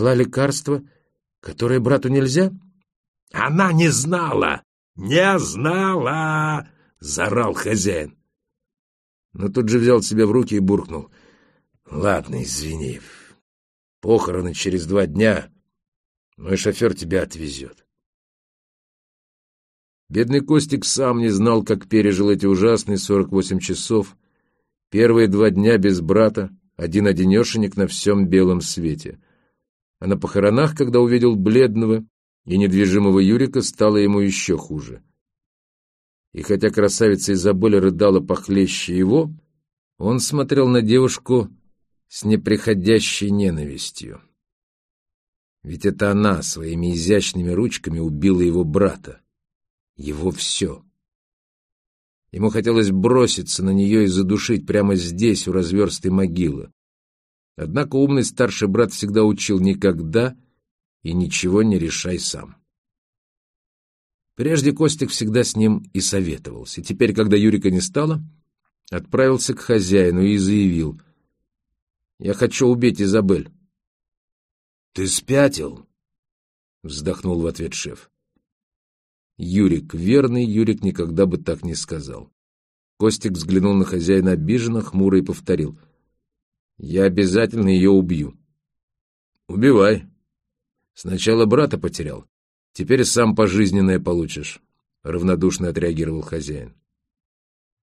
Дала лекарство, которое брату нельзя? Она не знала! Не знала! Заорал хозяин. Но тут же взял себя в руки и буркнул. Ладно, извини. Похороны через два дня. Мой шофер тебя отвезет. Бедный Костик сам не знал, как пережил эти ужасные сорок восемь часов. Первые два дня без брата, один-одинешенек на всем белом свете. А на похоронах, когда увидел бледного и недвижимого Юрика, стало ему еще хуже. И хотя красавица Изабель рыдала похлеще его, он смотрел на девушку с неприходящей ненавистью. Ведь это она своими изящными ручками убила его брата его все. Ему хотелось броситься на нее и задушить прямо здесь, у разверстой могилы. Однако умный старший брат всегда учил никогда и ничего не решай сам. Прежде Костик всегда с ним и советовался. Теперь, когда Юрика не стало, отправился к хозяину и заявил. «Я хочу убить Изабель». «Ты спятил?» — вздохнул в ответ шеф. Юрик, верный Юрик никогда бы так не сказал. Костик взглянул на хозяина обиженно, хмуро и повторил. «Я обязательно ее убью». «Убивай. Сначала брата потерял, теперь сам пожизненное получишь», — равнодушно отреагировал хозяин.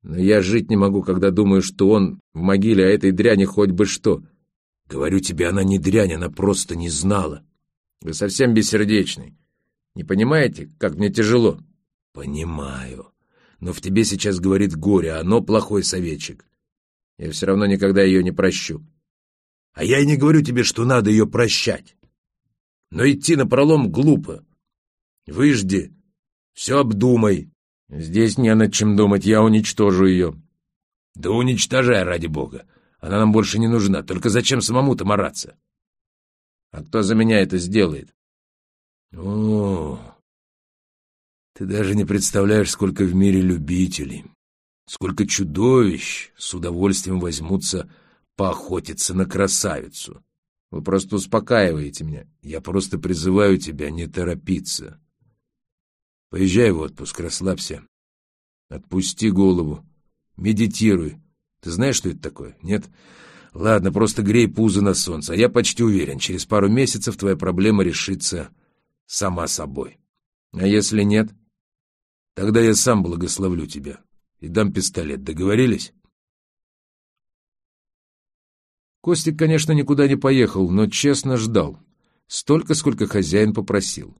«Но я жить не могу, когда думаю, что он в могиле, а этой дряни хоть бы что». «Говорю тебе, она не дрянь, она просто не знала». «Вы совсем бессердечный. Не понимаете, как мне тяжело?» «Понимаю. Но в тебе сейчас говорит горе, оно плохой советчик. Я все равно никогда ее не прощу». «А я и не говорю тебе, что надо ее прощать. Но идти на пролом глупо. Выжди, все обдумай». «Здесь не над чем думать, я уничтожу ее». «Да уничтожай, ради бога. Она нам больше не нужна. Только зачем самому-то мараться?» «А кто за меня это сделает?» О, ты даже не представляешь, сколько в мире любителей, сколько чудовищ с удовольствием возьмутся поохотиться на красавицу. Вы просто успокаиваете меня. Я просто призываю тебя не торопиться. Поезжай в отпуск, расслабься. Отпусти голову. Медитируй. Ты знаешь, что это такое? Нет? Ладно, просто грей пузо на солнце. А я почти уверен, через пару месяцев твоя проблема решится сама собой. А если нет, тогда я сам благословлю тебя и дам пистолет. Договорились? Костик, конечно, никуда не поехал, но честно ждал. Столько, сколько хозяин попросил.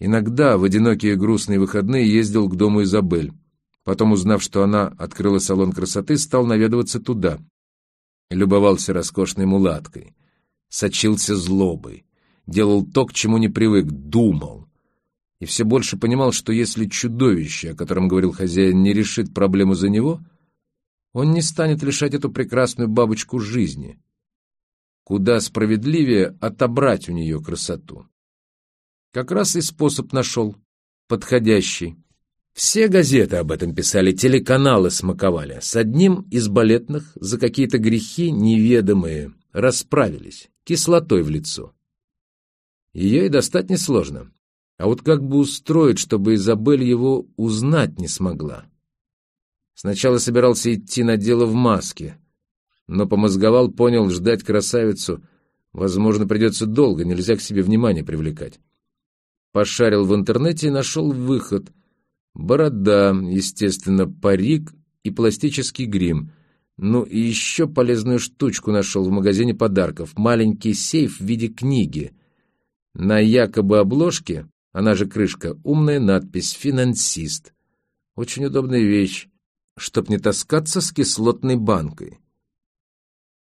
Иногда в одинокие грустные выходные ездил к дому Изабель. Потом, узнав, что она открыла салон красоты, стал наведываться туда. Любовался роскошной мулаткой. Сочился злобой делал то, к чему не привык, думал. И все больше понимал, что если чудовище, о котором говорил хозяин, не решит проблему за него, он не станет лишать эту прекрасную бабочку жизни. Куда справедливее отобрать у нее красоту. Как раз и способ нашел, подходящий. Все газеты об этом писали, телеканалы смаковали. С одним из балетных за какие-то грехи неведомые расправились, кислотой в лицо. Ее и достать несложно. А вот как бы устроить, чтобы Изабель его узнать не смогла? Сначала собирался идти на дело в маске, но помозговал, понял, ждать красавицу, возможно, придется долго, нельзя к себе внимание привлекать. Пошарил в интернете и нашел выход. Борода, естественно, парик и пластический грим. Ну и еще полезную штучку нашел в магазине подарков. Маленький сейф в виде книги — на якобы обложке, она же крышка, умная надпись «Финансист». Очень удобная вещь, чтоб не таскаться с кислотной банкой.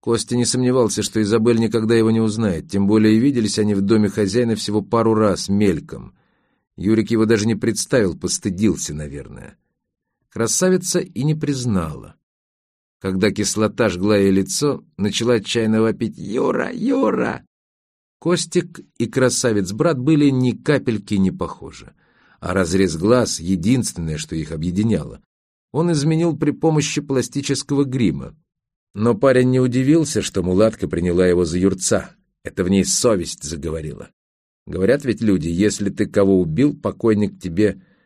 Костя не сомневался, что Изабель никогда его не узнает, тем более виделись они в доме хозяина всего пару раз, мельком. Юрик его даже не представил, постыдился, наверное. Красавица и не признала. Когда кислота жгла ей лицо, начала отчаянно вопить «Юра! Юра!» Костик и красавец-брат были ни капельки не похожи, а разрез глаз — единственное, что их объединяло. Он изменил при помощи пластического грима. Но парень не удивился, что мулатка приняла его за юрца. Это в ней совесть заговорила. Говорят ведь люди, если ты кого убил, покойник тебе